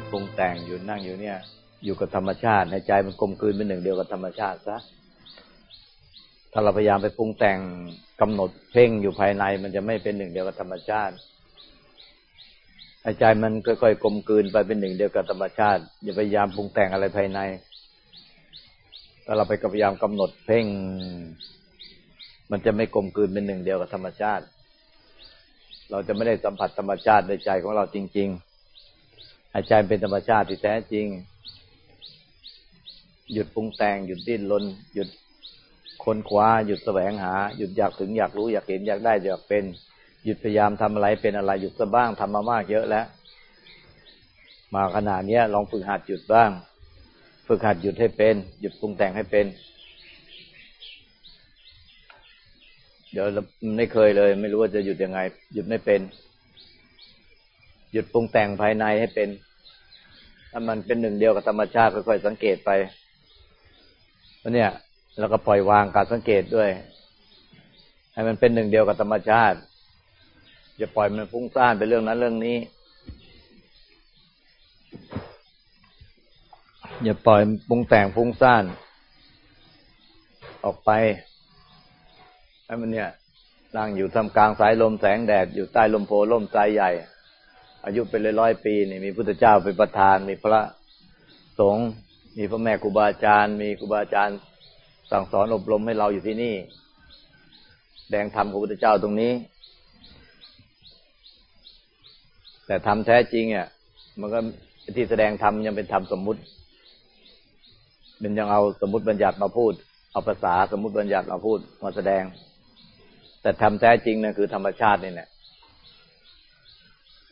ดปรุงแต่งหยุดนั่งอยู่เนี่ย อยู่กับธรรมชาติในใจมันกลมกลืนเป็นหนึ่งเดียวกับธรรมชาติซะถ้าเราพยายามไปปรุงแต่งกำหนดเพ่งอยู่ภายในมันจะไม่เป็นหนึ่งเดียวกับธรรมชาติใจมันค่อยๆกลมกลืนไปเป็นหนึ่งเดียวกับธรรมชาติ อย่าพยายามปรุงแต่งอะไรภายในถ้าเราไปพยายามกำหนดเพ่ง มันจะไม่กลมกลืนเป็นหนึ่งเดียวกับธรรมชาติ เราจะไม่ได้สัมผัสธรรมชาติในใจของเราจริง ๆ หายใจเป็นธรรมชาติที่แท้จริง หยุดปรุงแต่งหยุดดิ้นรนหยุดค้นคว้า หยุดแสวงหา หยุดอยากถึงอยากรู้อยากเห็นอยากได้อยากเป็น หยุดพยายามทำอะไรเป็นอะไรหยุดซะบ้างทำมามากเยอะแล้ว มาขนาดนี้ลองฝึกหัดหยุดบ้าง ฝึกหัดหยุดให้เป็น หยุดปรุงแต่งให้เป็น เดี๋ยวไม่เคยเลย ไม่รู้ว่าจะหยุดยังไง หยุดไม่เป็น หยุดปรุงแต่งภายในให้เป็น ถ้ามันเป็นหนึ่งเดียวกับธรรมชาติค่อยๆสังเกตไปเพราะเนี่ยแล้วก็ปล่อยวางการสังเกตด้วย ให้มันเป็นหนึ่งเดียวกับธรรมชาติอย่าปล่อยมันฟุ้งซ่านไปเรื่องนั้นเรื่องนี้ อย่าปล่อยปรุงแต่งฟุ้งซ่าน ออกไปให้มันเนี่ยนั่งอยู่ทำกลางสายลมแสงแดดอยู่ใต้ลมโพล่มใจใหญ่ อายุเป็นร้อยปีนี่มีพุทธเจ้าเป็นประธาน มีพระสงฆ์มีพระแม่ครูบาอาจารย์ มีครูบาอาจารย์ สั่งสอนอบรมให้เราอยู่ที่นี่ แดงธรรมของพุทธเจ้าตรงนี้ แต่ธรรมแท้จริงอะมันก็ที่แสดงธรรมยังเป็นธรรมสมมุติ มันยังเอาสมมติบัญญัติมาพูด เอาภาษาสมมติบัญญัติมาพูดมาแสดง แต่ทำแท้จริงนะคือธรรมชาตินี่แหละ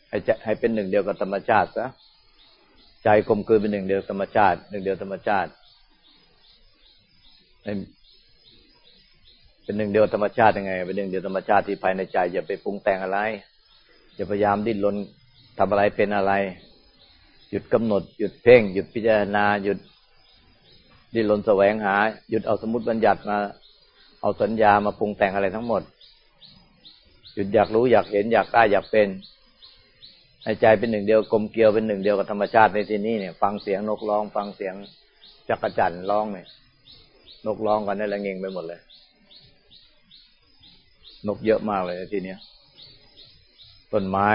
ให้ให้เป็นหนึ่งเดียวกับธรรมชาติซะใจกลมกลืนเป็นหนึ่งเดียวธรรมชาติ หนึ่งเดียวธรรมชาติ เป็นหนึ่งเดียวธรรมชาติยังไง เป็นหนึ่งเดียวธรรมชาติที่ภายในใจอย่าไปปรุงแต่งอะไรอย่าพยายามดิ้นรนทำอะไรเป็นอะไร หยุดกำหนด หยุดเพ่ง หยุดพิจารณา หยุดดิ้นรนแสวงหา หยุดเอาสมมติบัญญัติมา เอาสัญญามาปรุงแต่งอะไรทั้งหมด หยุดอยากรู้อยากเห็นอยากได้อยากเป็น ใจเป็นหนึ่งเดียวกลมเกลียวเป็นหนึ่งเดียวกับธรรมชาติในที่นี้เนี่ย ฟังเสียงนกร้อง ฟังเสียงจักรจั่นร้องเนี่ยนกร้องกันได้ละเงงไปหมดเลย นกเยอะมากเลยที่นี้ต้นไม้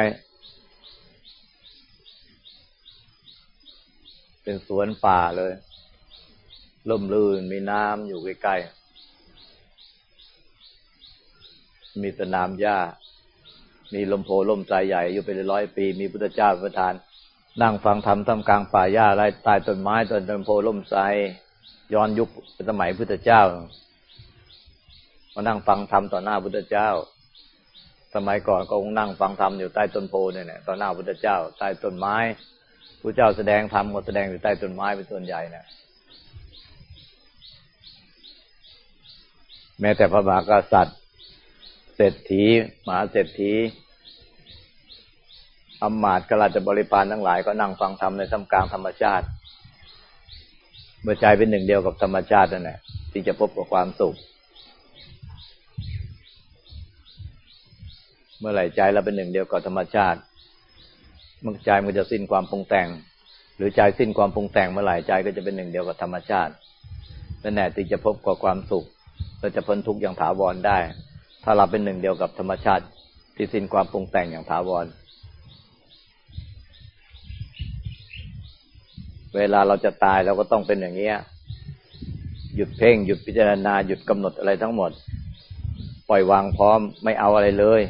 เป็นสวนป่าเลยล่มลื่นมีน้ำอยู่ใกล้ๆมีสนามหญ้า มีลมโพล่มใจใหญ่อยู่เป็นร้อยปี มีพุทธเจ้าประทาน นั่งฟังธรรมท่ามกลางป่าหญ้าไรใต้ต้นไม้ต้นลมโพล่มใจย้อนยุคสมัยพุทธเจ้ามานั่งฟังธรรมต่อหน้าพุทธเจ้า สมัยก่อนก็คงนั่งฟังธรรมอยู่ใต้ต้นโพเนี่ยต่อหน้าพุทธเจ้า ใต้ต้นไม้พระเจ้าแสดงธรรมก็แสดงอยู่ใต้ต้นไม้เป็นส่วนใหญ่เนี่ยแม้แต่พระมหากษัตริย์เศรษฐีมหาเศรษฐี อมมาตกราชบริพารทั้งหลายก็นั่งฟังธรรมในท่ามกลางธรรมชาติ เมื่อใจเป็นหนึ่งเดียวกับธรรมชาตินั่นแหละที่จะพบกับความสุข เมื่อไหร่ใจเราเป็นหนึ่งเดียวกับธรรมชาติเมื่อใจมันจะสิ้นความปรุงแต่ง หรือใจสิ้นความปรุงแต่งเมื่อไหร่ใจก็จะเป็นหนึ่งเดียวกับธรรมชาตินั่นแหละที่จะพบกับความสุขเราจะพ้นทุกข์อย่างถาวรได้ ถ้าเราเป็นหนึ่งเดียวกับธรรมชาติ ที่สิ้นความปรุงแต่งอย่างถาวร เวลาเราจะตายเราก็ต้องเป็นอย่างนี้หยุดเพ่ง หยุดพิจารณา หยุดกำหนดอะไรทั้งหมด ปล่อยวางพร้อม ไม่เอาอะไรเลย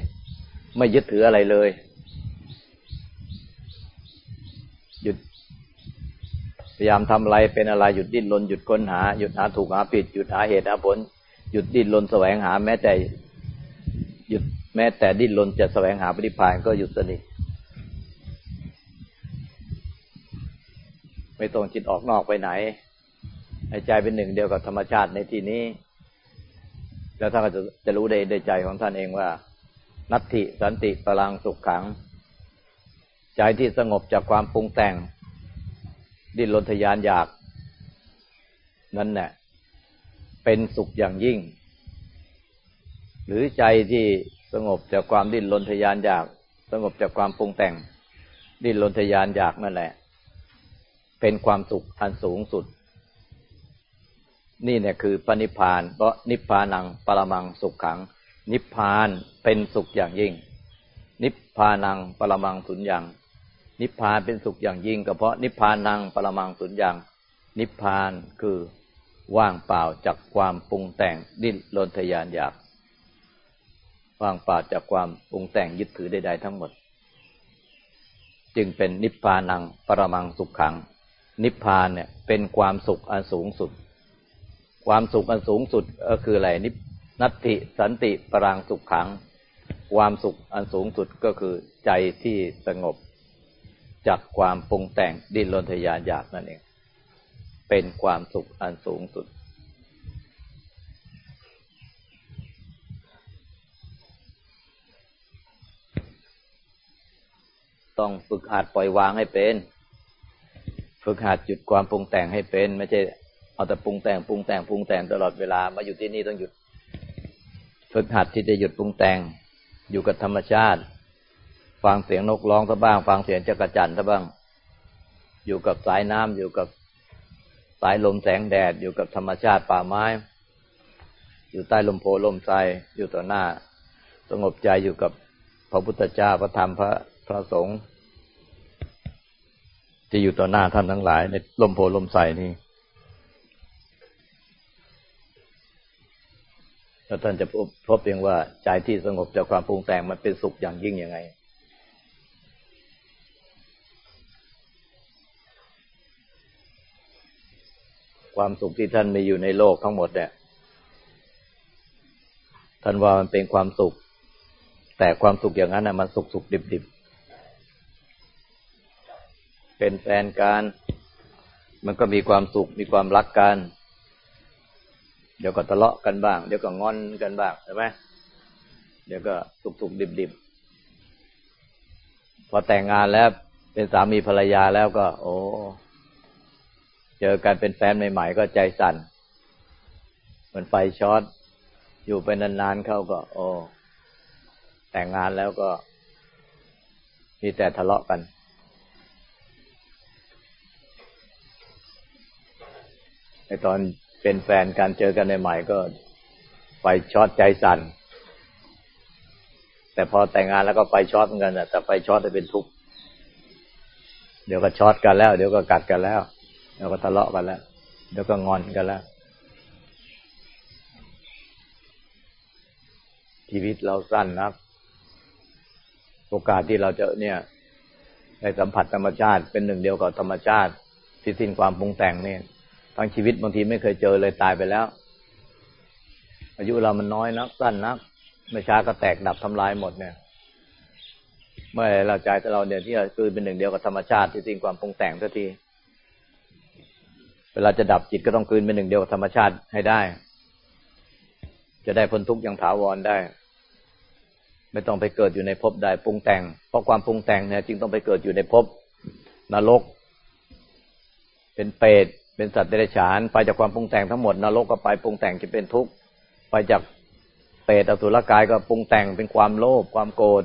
ไม่ยึดถืออะไรเลย หยุด พยายามทำอะไรเป็นอะไร หยุดดิ้นรนหยุดค้นหา หยุดหาถูกหาผิด หยุดหาเหตุหาผล หยุดดิ้นรนแสวงหา แม้แต่ หยุดแม้แต่ดิ้นรนจะแสวงหาปฏิพานก็หยุดสนิท ไม่ต้องจิตออกนอกไปไหนให้ใจเป็นหนึ่งเดียวกับธรรมชาติในที่นี้ แล้วท่านก็จะจะรู้ได้ในใจของท่านเองว่า นัตถิสันติพลังสุขขัง ใจที่สงบจากความปรุงแต่ง ดิ้นรนทยานอยาก นั่นแหละเป็นสุขอย่างยิ่ง หรือใจที่สงบจากความดิ้นรนทยานอยาก สงบจากความปรุงแต่ง ดิ้นรนทยานอยากนั่นแหละ เป็นความสุขอันสูงสุด นี่เนี่ยคือปณิพาน เพราะนิพพานังปรมังสุขขัง นิพพานเป็นสุขอย่างยิ่ง นิพพานังปรมังสุญญังนิพพานเป็นสุขอย่างยิ่งก็เพราะนิพพานังปรมังสุญญังนิพพานคือว่างเปล่าจากความปรุงแต่งดิ้นรนทยานอยาก ว่างเปล่าจากความปรุงแต่งยึดถือใดๆทั้งหมด จึงเป็นนิพพานังปรมังสุขขัง นิพพานเนี่ย เป็นความสุขอันสูงสุด ความสุขอันสูงสุดก็คืออะไรนินัตติสันติปรังสุขขัง ความสุขอันสูงสุดก็คือใจที่สงบ จากความปรุงแต่งดิ้นรนทยานอยากนั่นเอง เป็นความสุขอันสูงสุด ต้องฝึกหัดปล่อยวางให้เป็น ฝึกหัดหยุดความปรุงแต่งให้เป็น ไม่ใช่เอาแต่ปรุงแต่งปรุงแต่งปรุงแต่งตลอดเวลามาอยู่ที่นี่ต้องหยุด ฝึกหัดที่จะหยุดปรุงแต่ง อยู่กับธรรมชาติ ฟังเสียงนกร้องซะบ้าง ฟังเสียงจักระจั่นซะบ้าง อยู่กับสายน้ำอยู่กับสายลมแสงแดด อยู่กับธรรมชาติป่าไม้ อยู่ใต้ลมโพลมไทรอยู่ต่อหน้า สงบใจอยู่กับพระพุทธเจ้าพระธรรมพระพระสงฆ์ ที่อยู่ต่อหน้าท่านทั้งหลาย ในลมโพลมไทรนี่แล้วท่านจะพบพบเพียงว่าใจที่สงบจากความปรุงแต่งมันเป็นสุขอย่างยิ่งยังไง ความสุขที่ท่านมีอยู่ในโลกทั้งหมดเนี่ยท่านว่ามันเป็นความสุข แต่ความสุขอย่างนั้นนะมันสุขสุขดิบดิบ เป็นแฟนกัน มันก็มีความสุขมีความรักกัน เดี๋ยวก็ทะเลาะกันบ้าง เดี๋ยวก็งอนกันบ้างใช่ไหมเดี๋ยวก็สุขสุขดิบดิบพอแต่งงานแล้วเป็นสามีภรรยาแล้วก็ โอ้เจอกันเป็นแฟนใหม่ ๆ ก็ใจสั่น เหมือนไฟช็อตอยู่ไปนานๆเข้าก็ โอ้แต่งงานแล้วก็ มีแต่ทะเลาะกัน ในตอนเป็นแฟนกันเจอกันใหม่ๆก็ไฟช็อตใจสั่น แต่พอแต่งงานแล้วก็ไฟช็อตเหมือนกันแต่ไฟช็อตจะเป็นทุกข์เดี๋ยวก็ช็อตกันแล้ว เดี๋ยวก็กัดกันแล้ว เดี๋ยวก็ทะเลาะกันแล้ว เดี๋ยวก็งอนกันแล้ว ชีวิตเราสั้นนะโอกาสที่เราจะเนี่ยได้สัมผัสธรรมชาติเป็นหนึ่งเดียวกับธรรมชาติที่สิ้นความปรุงแต่งเนี่ย ทั้งชีวิตบางทีไม่เคยเจอเลยตายไปแล้ว อายุเรามันน้อยนักสั้นนักไม่ช้าก็แตกดับทำลายหมดเนี่ยเมื่อเราใจเราเนี่ยที่คือเป็นหนึ่งเดียวกับธรรมชาติที่สิ้นความปรุงแต่งทันทีเวลาจะดับจิตก็ต้องคืนเป็นหนึ่งเดียวกับธรรมชาติให้ได้ จะได้พ้นทุกข์อย่างถาวรได้ ไม่ต้องไปเกิดอยู่ในภพใดปรุงแต่ง เพราะความปรุงแต่งเนี่ยจึงต้องไปเกิดอยู่ในภพนรก เป็นเปรต เป็นสัตว์เดรัจฉานไปจากความปรุงแต่งทั้งหมดนรกก็ไปปรุงแต่งจะเป็นทุกข์ไปจากเปรตอสุรกายก็ปรุงแต่งเป็นความโลภความโกรธ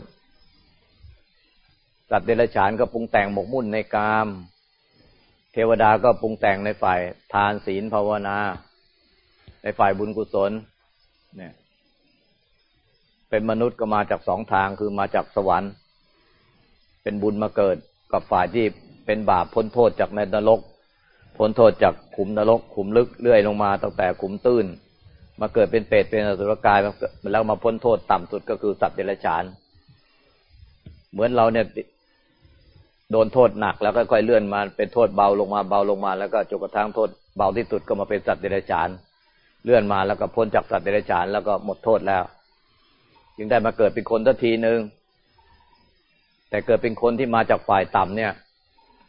สัตว์เดรัจฉานก็ปรุงแต่งหมกมุ่นในกาม เทวดาก็ปรุงแต่งในฝ่ายทานศีลภาวนา ในฝ่ายบุญกุศล เนี่ย เป็นมนุษย์ก็มาจากสองทางคือมาจากสวรรค์ เป็นบุญมาเกิดกับฝ่ายที่เป็นบาปพ้นโทษจากในนรก พ้นโทษจากขุมนรกขุมลึกเรื่อยลงมาตั้งแต่ขุมตื้น มาเกิดเป็นเปรตเป็นอสุรกายแล้วมาพ้นโทษต่ำสุดก็คือสัตว์เดรัจฉาน เหมือนเราเนี่ยโดนโทษหนักแล้วก็ค่อยเลื่อนมาเป็นโทษเบาลงมาเบาลงมา แล้วก็จนกระทั่งโทษเบาที่สุดก็มาเป็นสัตว์เดรัจฉาน เลื่อนมาแล้วก็พ้นจากสัตว์เดรัจฉานแล้วก็หมดโทษแล้ว จึงได้มาเกิดเป็นคนทันทีหนึ่งแต่เกิดเป็นคนที่มาจากฝ่ายต่ำเนี่ย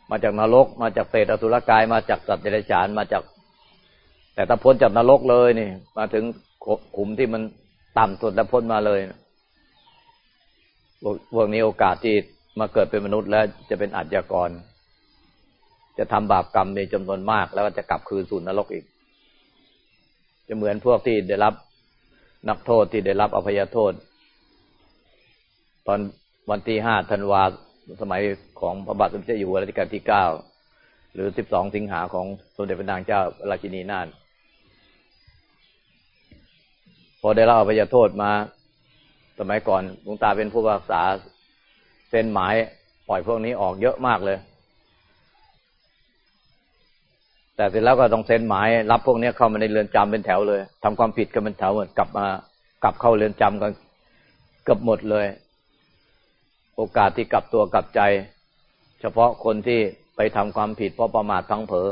มาจากนรก มาจากเปรตอสุรกายมาจากสัตว์เดรัจฉานมาจาก แต่ถ้าพ้นจากนรกเลยนี่ มาถึงขุมที่มันต่ำสุดแล้วพ้นมาเลยพวกนี้โอกาสที่มาเกิดเป็นมนุษย์แล้วจะเป็นอาชญากร จะทำบาปกรรมในจำนวนมาก แล้วก็จะกลับคืนสู่นรกอีก จะเหมือนพวกที่ได้รับนักโทษที่ได้รับอภัยโทษ ตอนวันที่ห้าธันวา สมัยของพระบาทสมเด็จอยู่หัวรัชกาลที่เก้าหรือสิบสองสิงหาของสมเด็จพระนางเจ้าราชินีนาถพอได้รับอภัยโทษมา สมัยก่อนหลวงตาเป็นผู้รักษาเซ็นหมายปล่อยพวกนี้ออกเยอะมากเลย แต่เสร็จแล้วก็ต้องเซ็นหมายรับพวกนี้เข้ามาในเรือนจำเป็นแถวเลยทำความผิดกันเป็นแถวเหมือนกลับมากลับเข้าเรือนจำกันเกือบหมดเลย โอกาสที่กลับตัวกลับใจ เฉพาะคนที่ไปทำความผิดเพราะประมาทพังเผลอ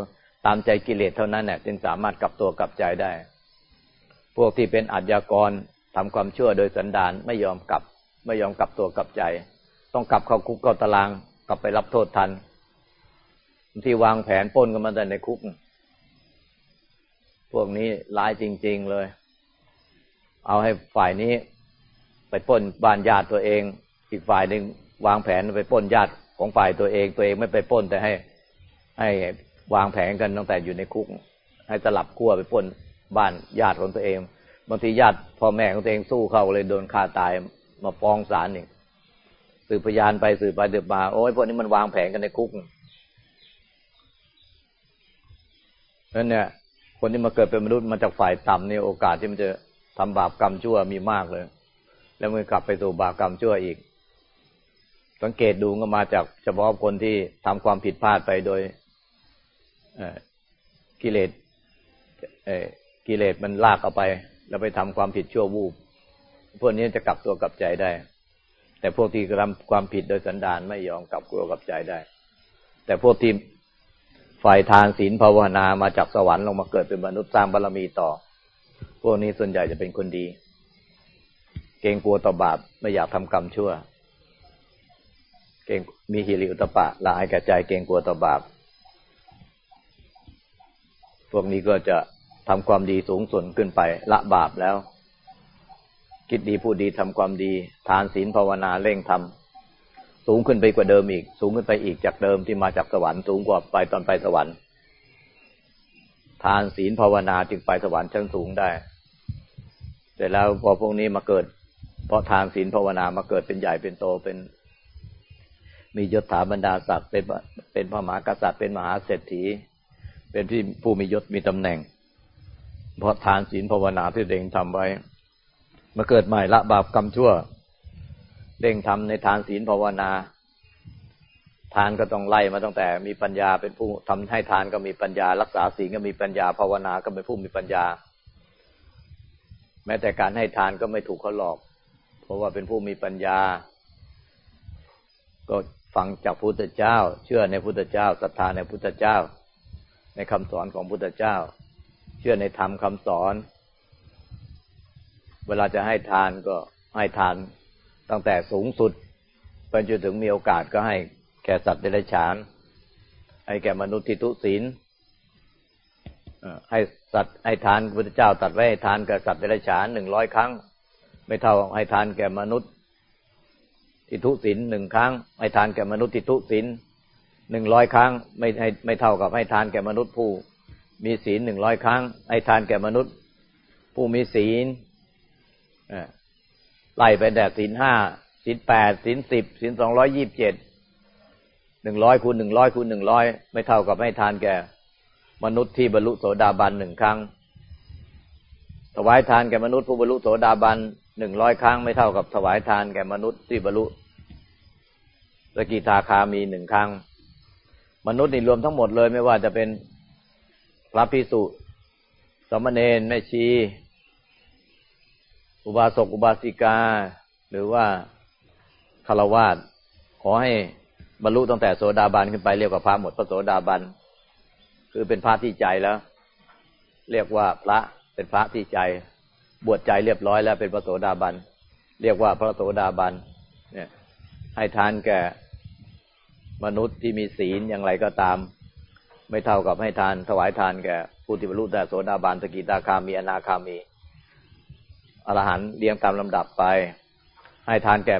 ตามใจกิเลสเท่านั้นเนี่ยจึงสามารถกลับตัวกลับใจได้ พวกที่เป็นอัจญากรทำความชั่วโดยสันดานไม่ยอมกลับ ไม่ยอมกลับตัวกลับใจ ต้องกลับเข้าคุกเข้าตารางกลับไปรับโทษทันที่วางแผนป้นกันมาแต่ในคุก พวกนี้ร้ายจริง ๆเลย เอาให้ฝ่ายนี้ ไปป้นบ้านญาติตัวเอง อีกฝ่ายหนึ่งวางแผนไปป้นญาติของฝ่ายตัวเอง ตัวเองไม่ไปป้นแต่ให้ ให้วางแผนกันตั้งแต่อยู่ในคุก ให้สลับขั้วไปป้นบ้านญาติของตัวเองบางทีญาติพ่อแม่ของตัวเองสู้เข้าเลยโดนฆ่าตายมาฟ้องศาลนี่สืบพยานไปสืบไปสือบมาโอ้ยพวกนี้มันวางแผนกันในคุกนั่นเนี่ย คนที่มาเกิดเป็นมนุษย์มาจากฝ่ายต่ำนี่โอกาสที่มันจะทำบาปกรรมชั่วมีมากเลย แล้วมันกลับไปสู่บาปกรรมชั่วอีก สังเกตดูก็มาจากเฉพาะคนที่ทำความผิดพลาดไปโดยกิเลสกิเลสมันลากเอาไป แล้วไปทำความผิดชั่ววูบพวกนี้จะกลับตัวกลับใจได้ แต่พวกที่ทำความผิดโดยสันดานไม่ยอมกลับตัวกลับใจได้ แต่พวกที่ฝ่ายทานศีลภาวนามาจากสวรรค์ลงมาเกิดเป็นมนุษย์สร้างบารรมีต่อ พวกนี้ส่วนใหญ่จะเป็นคนดี เกรงกลัวต่อบาปไม่อยากทำกรรมชั่ว เกรงมีฮิริอุตปะละอายก่ใจเกรงกลัวต่อบาป พวกนี้ก็จะทำความดีสูงสุดขึ้นไป ละบาปแล้ว คิดดีพูดดีทำความดี ทานศีลภาวนาเร่งทำสูงขึ้นไปกว่าเดิมอีก สูงขึ้นไปอีกจากเดิมที่มาจากสวรรค์สูงกว่าไปตอนไปสวรรค์ ทานศีลภาวนาจึงไปสวรรค์ชั้นสูงได้แต่แล้วพอพวกนี้มาเกิด เพราะทานศีลภาวนามาเกิดเป็นใหญ่เป็นโตเป็น มียศถาบรรดาศักดิ์เป็นเป็นพระมหากษัตริย์เป็นมหาเศรษฐี เป็นที่ผู้มียศมีตำแหน่ง เพราะทานศีลภาวนาที่เด่งทำไว้มาเกิดใหม่ละบาปกรรมชั่วเด่งทำในทานศีลภาวนา ทานก็ต้องไล่มาตั้งแต่มีปัญญาเป็นผู้ทำให้ทานก็มีปัญญา รักษาศีลก็มีปัญญาภาวนาก็เป็นผู้มีปัญญา แม้แต่การให้ทานก็ไม่ถูกเขาหลอก เพราะว่าเป็นผู้มีปัญญา ก็ ฟังจากพุทธเจ้า เชื่อในพุทธเจ้าศรัทธาในพุทธเจ้า ในคำสอนของพุทธเจ้า เชื่อในธรรมคาสอน เวลาจะให้ทานก็ให้ทานตั้งแต่สูงสุดไปจนถึงมีโอกาสก็ให้แก่สัตว์เดรัจฉาน ให้แก่มนุษย์ทิทุศีลให้สัตว์ให้ทานพระเจ้าตัดไว้ให้ทานแก่สัตว์เดรัจฉานหนึ่งร้อยครั้ง ไม่เท่าให้ทานแก่มนุษย์ ทิทุศีลหนึ่งครั้งให้ทานแก่มนุษย์ทิทุศีลหนึ่งร้อยครั้ง ไม่ให้ไม่เท่ากับให้ทานแก่มนุษย์ผู้ มีศีลหนึ่งร้อยครั้ง ให้ทานแก่มนุษย์ ผู้มีศีลไล่ไปแต่ศีลห้าศีลแปดศีลสิบศีลสองร้อยยี่บเจ็ดหนึ่งร้อยคูณหนึ่งร้อยคูณหนึ่งร้อยไม่เท่ากับให้ทานแก่ มนุษย์ที่บรรลุโสดาบันหนึ่งครั้งถวายทานแก่มนุษย์ผู้บรรลุโสดาบัน หนึ่งร้อยครั้งไม่เท่ากับถวายทานแก่มนุษย์ที่บรรลุสกิทาคามีหนึ่งครั้ง มนุษย์นี่รวมทั้งหมดเลย ไม่ว่าจะเป็นพระพิสุสมณเณรแม่ชี อุบาสกอุบาสิกา หรือว่าคารวาสขอให้บรรลุตั้งแต่โสดาบันขึ้นไปเรียกว่าพระหมดพระโสดาบัน คือเป็นพระที่ใจแล้ว เรียกว่าพระเป็นพระที่ใจ บวชใจเรียบร้อยแล้วเป็นพระโสดาบัน เรียกว่าพระโสดาบัน เนี่ย ให้ทานแก่มนุษย์ที่มีศีลอย่างไรก็ตาม ไม่เท่ากับให้ทานถวายทานแก่ผู้ที่บรรลุได้โสดาบันสกิตาคามีอนาคามีอรหันต์เรียงตามลำดับไป ให้ทานแก่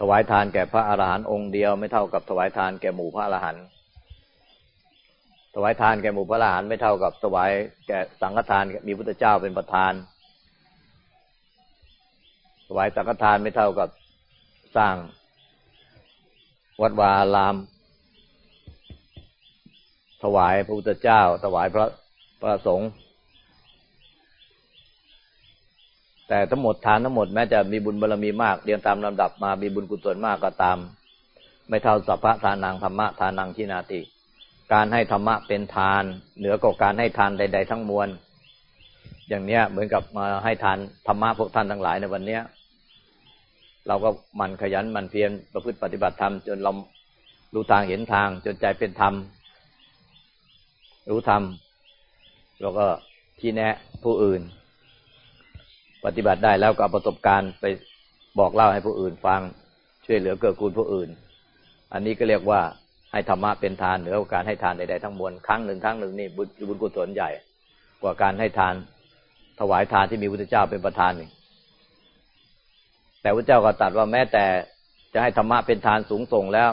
ถวายทานแก่พระอรหันต์องค์เดียวไม่เท่ากับถวายทานแก่หมู่พระอรหันต์ถวายทานแก่หมู่พระอรหันต์ไม่เท่ากับถวายแก่สังฆทานมีพุทธเจ้าเป็นประธาน ถวายสังฆทานไม่เท่ากับสร้างวัดวาลาม ถวายพระพุทธเจ้า ถวายพระพระสงฆ์แต่ทั้งหมดทานทั้งหมดแม้จะมีบุญบารรมีมากเรียงตามลำดับมามีบุญกุศลมากก็ตาม ไม่เท่าสัพพะทานังธรรมะทานังทินาติ การให้ธรรมะเป็นทาน เหนือกว่าการให้ทานใด ๆ ทั้งมวลอย่างเนี้ยเหมือนกับมาให้ทานธรรมะพวกท่านทั้งหลายในวันเนี้ย เราก็มันขยันมันเพียรประพฤติปฏิบัติธรรม จนเรารู้ทางเห็นทาง จนใจเป็นธรรม รู้ธรรมแล้วก็ที่แนะผู้อื่น ปฏิบัติได้แล้วก็เอาประสบการณ์ไปบอกเล่าให้ผู้อื่นฟังช่วยเหลือเกื้อกูลผู้อื่น อันนี้ก็เรียกว่าให้ธรรมะเป็นทานเหนือกว่าการให้ทานใดๆทั้งมวลครั้งหนึ่งครั้งหนึ่งนี่บุญกุศลใหญ่ กว่าการให้ทานถวายทานที่มีพุทธเจ้าเป็นประธานหนึ่ง แต่พระเจ้าก็ตรัสว่าแม้แต่จะให้ธรรมะเป็นทานสูงส่งแล้ว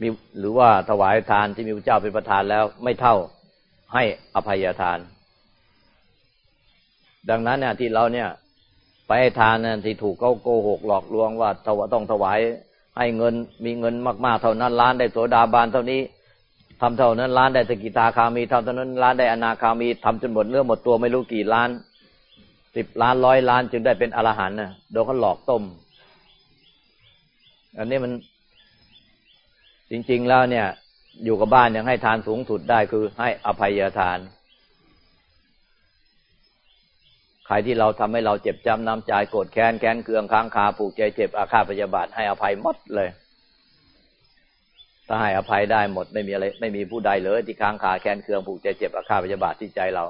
มีหรือว่าถวายทานที่มีพระเจ้าเป็นประธานแล้วไม่เท่าให้อภัยทาน ดังนั้นเนี่ยที่เราเนี่ย ไปให้ทานเนี่ยที่ถูกเขาโกหกหลอกลวงว่าต้องถวายให้เงินมีเงินมากๆเท่านั้นล้านได้โสดาบานเท่านี้ทำเท่านั้นล้านได้สกิตาคามีทำเท่านั้นล้านได้อนาคามีทำจนหมดเรื่องหมดตัวไม่รู้กี่ล้าน สิบล้านร้อยล้านจึงได้เป็นอรหันต์นะโดนเขาหลอกต้ม อันนี้มันจริง ๆ แล้วเนี่ย อยู่กับบ้านยังให้ทานสูงสุดได้คือให้อภัยทาน ใครที่เราทำให้เราเจ็บจำน้ำใจโกรธแค้นแค้นเคืองค้างคาผูกใจเจ็บอาฆาตพยาบาทให้อภัยหมดเลย ถ้าให้อภัยได้หมดไม่มีอะไร ไม่มีผู้ใดเลยที่ค้างคาแค้นเคืองผูกใจเจ็บอาฆาตพยาบาทที่ใจเรา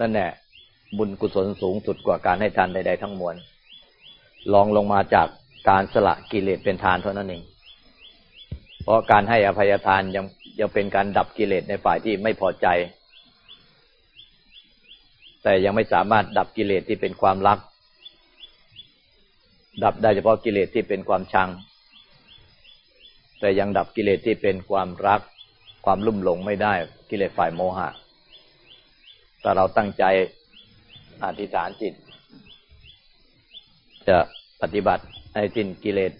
นั่นแหละ บุญกุศลสูงสุดกว่าการให้ทานใด ๆ ทั้งมวลลองลงมาจากการสละกิเลสเป็นทานเท่านั้นเอง เพราะการให้อภัยทานยังยังเป็นการดับกิเลสในฝ่ายที่ไม่พอใจ แต่ยังไม่สามารถดับกิเลสที่เป็นความรัก ดับได้เฉพาะกิเลสที่เป็นความชัง แต่ยังดับกิเลสที่เป็นความรัก ความลุ่มหลงไม่ได้กิเลสฝ่ายโมหะถ้าเราตั้งใจ อธิษฐานจิต จะปฏิบัติให้สิ้นกิเลส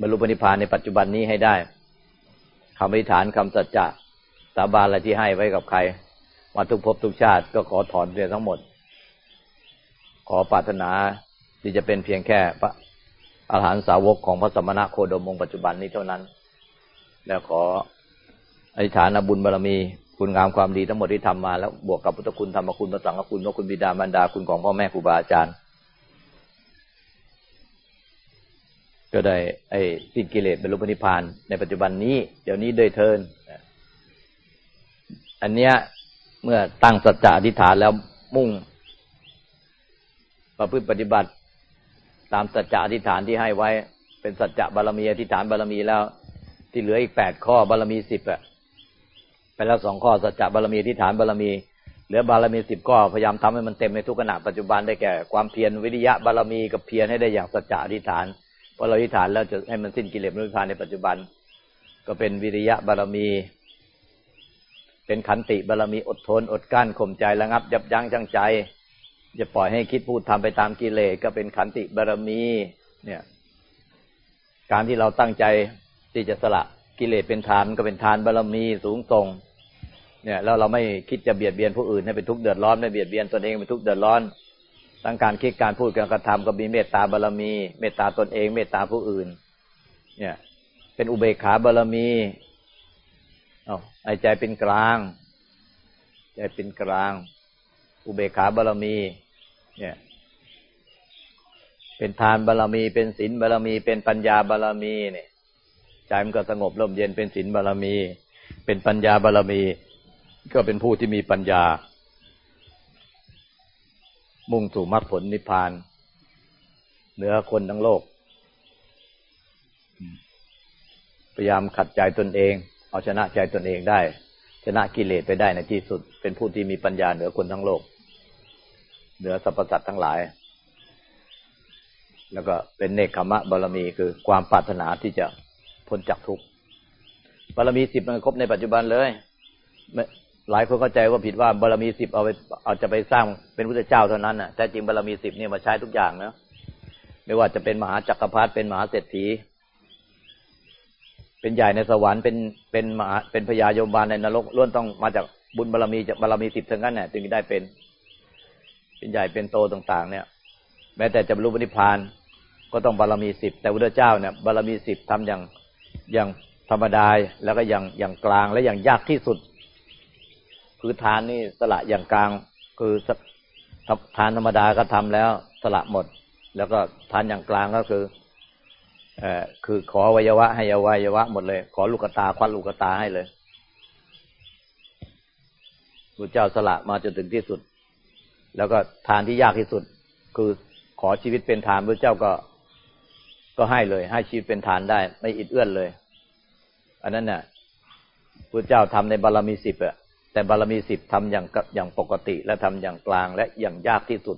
บรรลุปณิพานในปัจจุบันนี้ให้ได้คำอธิษฐานคำสัจจะสาบานอะไรที่ให้ไว้กับใครมาทุกภพทุกชาติก็ขอถอนเสียทั้งหมด ขอปรารถนาที่จะเป็นเพียงแค่พระอาหารสาวกของพระสมณะโคดมองปัจจุบันนี้เท่านั้น แล้วขออธิษฐานบุญบารรมี คุณงามความดีทั้งหมดที่ทำมาแล้วบวกกับพุทธคุณธรรมคุณพระสังฆคุณพระคุณบิดามารดาคุณของพ่อแม่ครูบาอาจารย์ ก็ได้ ไอ้สิ้นกิเลสบรรลุนิพพานในปัจจุบันนี้ เดี๋ยวนี้ด้วยเทินอันเนี้ยเมื่อตั้งสัจจะอธิษฐานแล้วมุ่ง ประพฤติปฏิบัติ ตามสัจจะอธิษฐานที่ให้ไว้ เป็นสัจจะบารมีอธิษฐานบารมีแล้ว ที่เหลืออีกแปดข้อบารมีสิบอะ ไปแล้วสองข้อสัจจะบารมีที่ฐานบารมีเหลือบารมีสิบข้อพยายามทำให้มันเต็มในทุกขณะปัจจุบันได้แก่ความเพียรวิริยะบารมีกับเพียรให้ได้อย่างสัจจะอธิษฐานพอเราอธิษฐานแล้วจะให้มันสิ้นกิเลสนิพพานในปัจจุบัน ก็เป็นวิริยะบารมี เป็นขันติบารมีอดทน อดกั้นข่มใจระงับ ยับยั้งชั่งใจจะปล่อยให้คิดพูดทำไปตามกิเลสก็เป็นขันติบารมี เนี่ย การที่เราตั้งใจที่จะสละกิเลสเป็นทานก็เป็นทานบารมีสูงส่ง เนี่ยแล้วเราไม่คิดจะเบียดเบียนผู้อื่นให้เป็นทุกข์เดือดร้อนไม่เบียดเบียนตนเองเป็นทุกข์เดือดร้อนตั้งการคิดการพูดการกระทำก็มีเมตตาบารมี เมตตาตนเอง เมตตาผู้อื่น เนี่ย เป็นอุเบกขาบารมีเอาไอใจเป็นกลาง ใจเป็นกลาง อุเบกขาบารมี เนี่ย เป็นทานบารมี เป็นศีลบารมี เป็นปัญญาบารมีเนี่ยใจมันก็สงบร่มเย็นเป็นศีลบารมี เป็นปัญญาบารมี ก็เป็นผู้ที่มีปัญญา มุ่งสู่มรรคผลนิพพาน เหนือคนทั้งโลก พยายามขัดใจตนเอง เอาชนะใจตนเองได้ ชนะกิเลสไปได้ในที่สุด เป็นผู้ที่มีปัญญาเหนือคนทั้งโลก เหนือสรรพสัตว์ทั้งหลาย แล้วก็เป็นเนคขมะบารมีคือความปรารถนาที่จะพ้นจากทุกข์บารมีสิบมันครบในปัจจุบันเลย หลายคนเข้าใจว่าผิดว่าบารมีสิบเอาไปเอาจะไปสร้างเป็นพุทธเจ้าเท่านั้นน่ะแต่จริงบารมีสิบเนี่ยมาใช้ทุกอย่างนะไม่ว่าจะเป็นมหาจักรพรรดิเป็นมหาเศรษฐี เป็นใหญ่ในสวรรค์เป็นเป็นมหาเป็นพญายมบาลในนรกล้วนต้องมาจากบุญบารรมีจากบารรมีสิบทั้งนั้นเนี่ยจึงได้เป็น เป็นใหญ่เป็นโตต่าง ๆ เนี่ย แม้แต่จะบรรลุนิพพานก็ต้องบารรมีสิบแต่พระเจ้าเนี่ยบารรมีสิบทำอย่างอย่างธรรมดาแล้วก็อย่างอย่างกลางและอย่างยากที่สุด คือทานนี่สละอย่างกลาง คือทานธรรมดาก็ทำแล้วสละหมด แล้วก็ทานอย่างกลางก็คือเอ่อคือขอวัยวะ ให้อวัยวะหมดเลย ขอลูกตาควัดลูกตาให้เลยพระเจ้าสละมาจนถึงที่สุด แล้วก็ทานที่ยากที่สุด คือขอชีวิตเป็นทานพระเจ้าก็ก็ให้เลย ให้ชีวิตเป็นทานได้ ไม่อิดเอื้อนเลย อันนั้นน่ะพระเจ้าทำในบารมีสิบอะ แต่บารมีสิบทำอย่างอย่างปกติ และทำอย่างกลางและอย่างยากที่สุด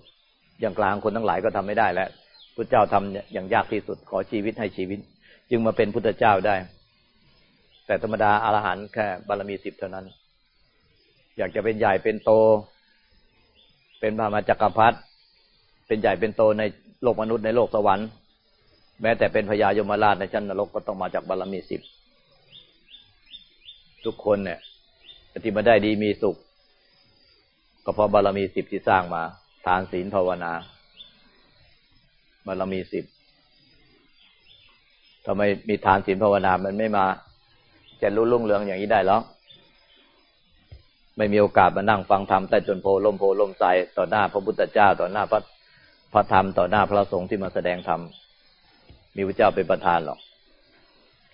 อย่างกลางคนทั้งหลายก็ทำไม่ได้แล้วพระเจ้าทำอย่างยากที่สุดขอชีวิตให้ชีวิต จึงมาเป็นพุทธเจ้าได้ แต่ธรรมดาอารหันต์แค่บารมีสิบเท่านั้น อยากจะเป็นใหญ่เป็นโต เป็นพระมาจักรพรรดิเป็นใหญ่เป็นโตในโลกมนุษย์ในโลกสวรรค์ แม้แต่เป็นพญายมราชในชั้นนรกก็ต้องมาจากบารมีสิบทุกคนเนี่ย ที่มาได้ดีมีสุข ก็เพราะบารมีสิบที่สร้างมา ทานศีลภาวนา บารมีสิบทำไมมีทานศีลภาวนา มันไม่มาจะรู้ลุ่งเรืองอย่างนี้ได้หรอไม่มีโอกาสมานั่งฟังธรรมแต่จนโพลมโพลมใสต่อหน้าพระพุทธเจ้าต่อหน้าพระพระธรรมต่อหน้าพระสงฆ์ที่มาแสดงธรรมมีพระเจ้าเป็นประธานหรอก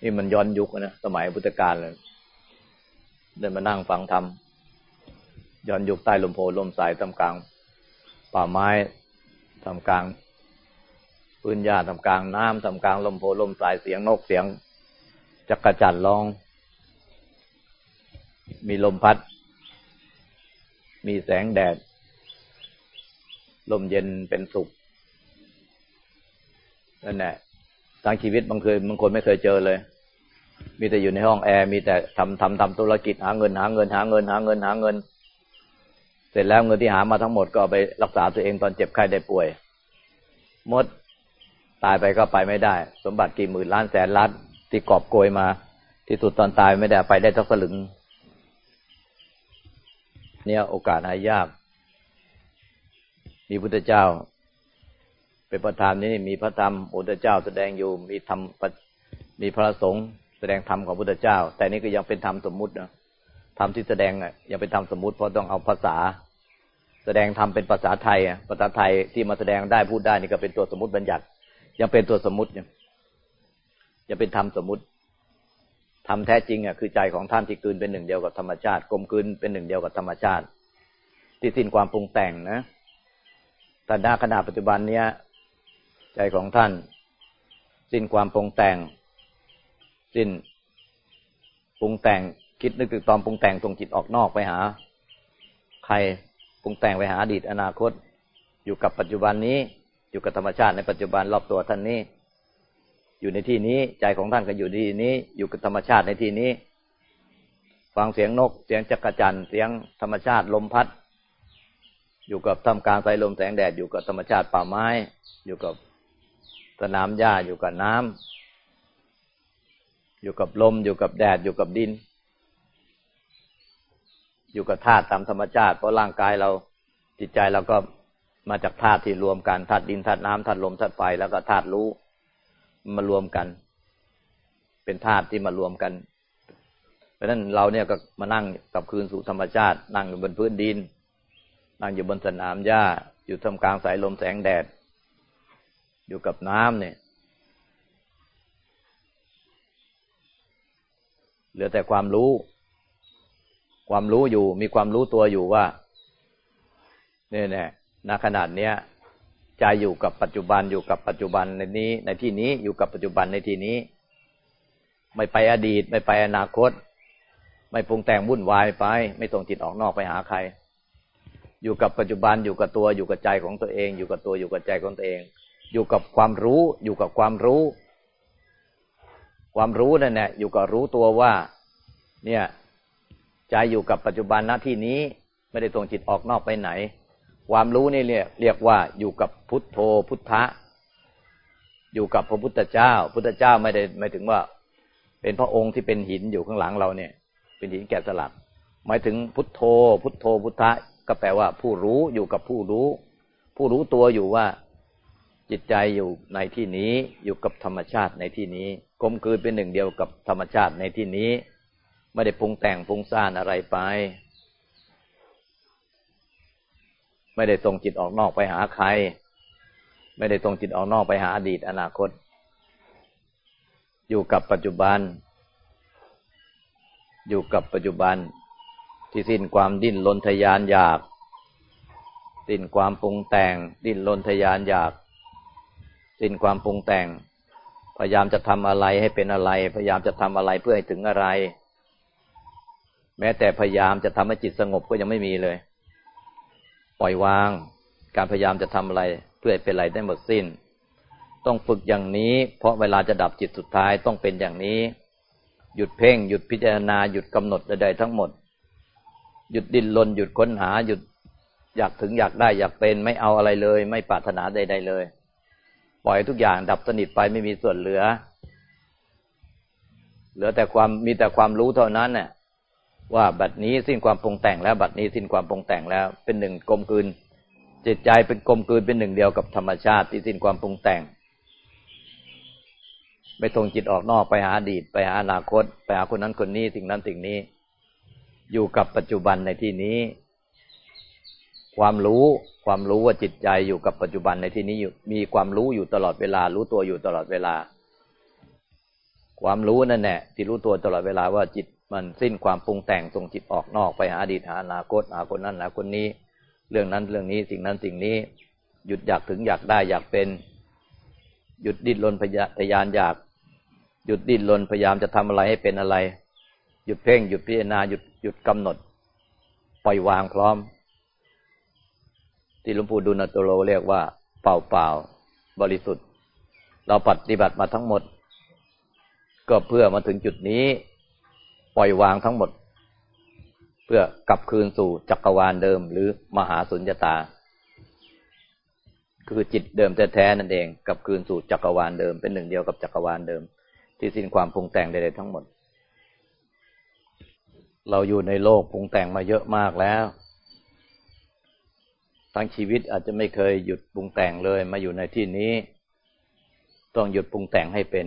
นี่มันย้อนยุคนะสมัยพุทธกาลเลย เดินมานั่งฟังธรรมย้อนยุคใต้ลมโพลมสายทำกลาง ป่าไม้ทำกลางพื้นหญ้าทำกลางน้ำทำกลางลมโพลมสายเสียงนกเสียงจักระจันร้อง มีลมพัด มีแสงแดด ลมเย็นเป็นสุขนั่นแหละทั้งชีวิตบางเคยบางคนไม่เคยเจอเลย มีแต่อยู่ในห้องแอร์มีแต่ทำทำทำธุรกิจหาเงินหาเงินหาเงินหาเงินหาเงิน เสร็จแล้วเงินที่หามาทั้งหมดก็ไปรักษาตัวเองตอนเจ็บไข้ได้ป่วยหมดตายไปก็ไปไม่ได้ สมบัติกี่หมื่นล้านแสนล้านที่กอบโกยมา ที่สุดตอนตายไม่ได้ไปได้ทักสลึง เนี่ยโอกาสหายาก มีพุทธเจ้า เป็นประธานนี้มีพระธรรมพุทธเจ้าแสดงอยู่มีธรรมมีพระสงฆ์ แสดงธรรมของพุทธเจ้า แต่นี้ก็ยังเป็นธรรมสมมุตินะธรรมที่แสดงอะยังเป็นธรรมสมมุติเพราะต้องเอาภาษา แสดงธรรมเป็นภาษาไทยอะภาษาไทยที่มาแสดงได้พูดได้นี่ก็เป็นตัวสมมติบัญญัติ ยังเป็นตัวสมมติยังยังเป็นธรรมสมมติธรรมแท้จริงอะคือใจของท่านที่กืนเป็นหนึ่งเดียวกับธรรมชาติกลมกลืนเป็นหนึ่งเดียวกับธรรมชาติ ที่สิ้นความปรุงแต่งนะแต่ณขณะปัจจุบันเนี้ยใจของท่าน สิ้นความปรุงแต่ง สิ้นปรุงแต่งคิดนึกถึงตอนปรุงแต่งส่งจิตออกนอกไปหา ใครปรุงแต่งไปหาอดีตอนาคต อยู่กับปัจจุบันนี้ อยู่กับธรรมชาติในปัจจุบันรอบตัวท่านนี้ อยู่ในที่นี้ใจของท่านก็อยู่ที่นี้ อยู่กับธรรมชาติในที่นี้ ฟังเสียงนก เสียงจักรจันเสียงธรรมชาติลมพัด อยู่กับทำกลางสายลมแสงแดดอยู่กับธรรมชาติป่าไม้ อยู่กับสนามหญ้าอยู่กับน้ำ อยู่กับลม อยู่กับแดด อยู่กับดิน อยู่กับธาตุตามธรรมชาติ เพราะร่างกายเรา จิตใจเราก็มาจากธาตุที่รวมกันธาตุดินธาตุน้ำธาตุลมธาตุไฟแล้วก็ธาตุรู้มารวมกัน เป็นธาตุที่มารวมกัน เพราะฉะนั้นเราเนี่ยก็มานั่งกับคืนสู่ธรรมชาติ นั่งอยู่บนพื้นดิน นั่งอยู่บนสนามหญ้า อยู่ท่ามกลางสายลมแสงแดด อยู่กับน้ำเนี่ย เหลือแต่ความรู้ ความรู้อยู่ มีความรู้ตัวอยู่ว่าเนี่ยแน่ณขนาดเนี้ยใจอยู่กับปัจจุบันอยู่กับปัจจุบันในนี้ ในที่นี้อยู่กับปัจจุบันในที่นี้ ไม่ไปอดีต ไม่ไปอนาคต ไม่ปรุงแต่งวุ่นวายไป ไม่ส่งจิตออกนอกไปหาใคร อยู่กับปัจจุบันอยู่กับตัวอยู่กับใจของตัวเอง อยู่กับตัวอยู่กับใจของตัวเอง อยู่กับความรู้ อยู่กับความรู้ ความรู้นั่นแหละอยู่กับรู้ตัวว่า เนี่ยใจอยู่กับปัจจุบันณที่นี้ไม่ได้ส่งจิตออกนอกไปไหน ความรู้นี่เรียกเรียกว่าอยู่กับพุทโธพุทธะ อยู่กับพระพุทธเจ้า พุทธเจ้าไม่ได้ไม่ถึงว่า เป็นพระองค์ที่เป็นหินอยู่ข้างหลังเราเนี่ย เป็นหินแกะสลัก หมายถึงพุทโธ พุทโธพุทธะก็แปลว่าผู้รู้อยู่กับผู้รู้ ผู้รู้ตัวอยู่ว่า จิตใจอยู่ในที่นี้อยู่กับธรรมชาติในที่นี้กลมกลืนเป็นหนึ่งเดียวกับธรรมชาติในที่นี้ ไม่ได้ปรุงแต่งปรุงสร้างอะไรไป ไม่ได้ส่งจิตออกนอกไปหาใคร ไม่ได้ส่งจิตออกนอกไปหาอดีตอนาคต อยู่กับปัจจุบัน อยู่กับปัจจุบัน ที่สิ้นความดิ้นรนทยานอยาก สิ้นความปรุงแต่งดิ้นรนทยานอยาก สิ้นความปรุงแต่ง พยายามจะทำอะไรให้เป็นอะไร พยายามจะทำอะไรเพื่อให้ถึงอะไร แม้แต่พยายามจะทำให้จิตสงบก็ยังไม่มีเลย ปล่อยวาง การพยายามจะทำอะไรเพื่อให้เป็นอะไรได้หมดสิ้น ต้องฝึกอย่างนี้ เพราะเวลาจะดับจิตสุดท้ายต้องเป็นอย่างนี้ หยุดเพ่ง หยุดพิจารณา หยุดกำหนดใดๆทั้งหมด หยุดดิ้นรนหยุดค้นหาหยุดอยากถึงอยากได้อยากเป็นไม่เอาอะไรเลย ไม่ปรารถนาใดๆเลย ปล่อยทุกอย่างดับสนิทไปไม่มีส่วนเหลือ เหลือแต่ความมีแต่ความรู้เท่านั้นเนี่ยว่าบัดนี้สิ้นความปรุงแต่งแล้ว บัดนี้สิ้นความปรุงแต่งแล้ว เป็นหนึ่งกลมกลืนจิตใจเป็นกลมกลืนเป็นหนึ่งเดียวกับธรรมชาติที่สิ้นความปรุงแต่ง ไม่ตรงจิตออกนอกไปหาอดีตไปหาอนาคต ไปหาคนนั้นคนนี้สิ่งนั้นสิ่งนี้ อยู่กับปัจจุบันในที่นี้ ความรู้ความรู้ว่าจิตใจอยู่กับปัจจุบันในที่นี้อยู่มีความรู้อยู่ตลอดเวลา รู้ตัวอยู่ตลอดเวลา ความรู้นั่นแหละที่รู้ตัวตลอดเวลาว่าจิตมันสิ้นความปรุงแต่งส่งจิตออกนอกไปหาอดีตหาอนาคตหาคนนั้นหาคนนี้ เรื่องนั้นเรื่องนี้สิ่งนั้นสิ่งนี้ หยุดอยากถึงอยากได้อยากเป็น หยุดดิ้นรนพยานอยาก หยุดดิ้นรนพยายามจะทำอะไรให้เป็นอะไร หยุดเพ่งหยุดพิจารณาหยุดหยุดกำหนด ปล่อยวางพร้อม ที่หลวงปู่ดูลตโลเรียกว่าเปล่าเปล่าบริสุทธิ์ เราปฏิบัติมาทั้งหมด ก็เพื่อมาถึงจุดนี้ ปล่อยวางทั้งหมด เพื่อกลับคืนสู่จักรวาลเดิม หรือมหาสุญญตา คือจิตเดิมแท้ๆนั่นเองกลับคืนสู่จักรวาลเดิม เป็นหนึ่งเดียวกับจักรวาลเดิม ที่สิ้นความปรุงแต่งใดๆทั้งหมด เราอยู่ในโลกปรุงแต่งมาเยอะมากแล้ว ทั้งชีวิตอาจจะไม่เคยหยุดปรุงแต่งเลย มาอยู่ในที่นี้ ต้องหยุดปรุงแต่งให้เป็น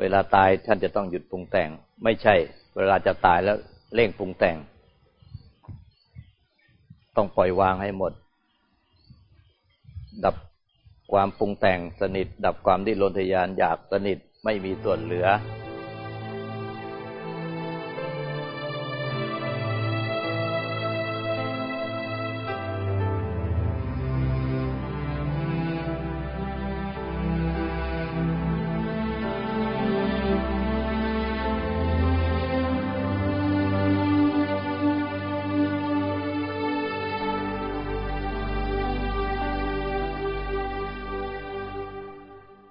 เวลาตายท่านจะต้องหยุดปรุงแต่ง ไม่ใช่ เวลาจะตายแล้วเร่งปรุงแต่ง ต้องปล่อยวางให้หมด ดับความปรุงแต่งสนิท ดับความดิ้นรนทยานอยากสนิทไม่มีส่วนเหลือ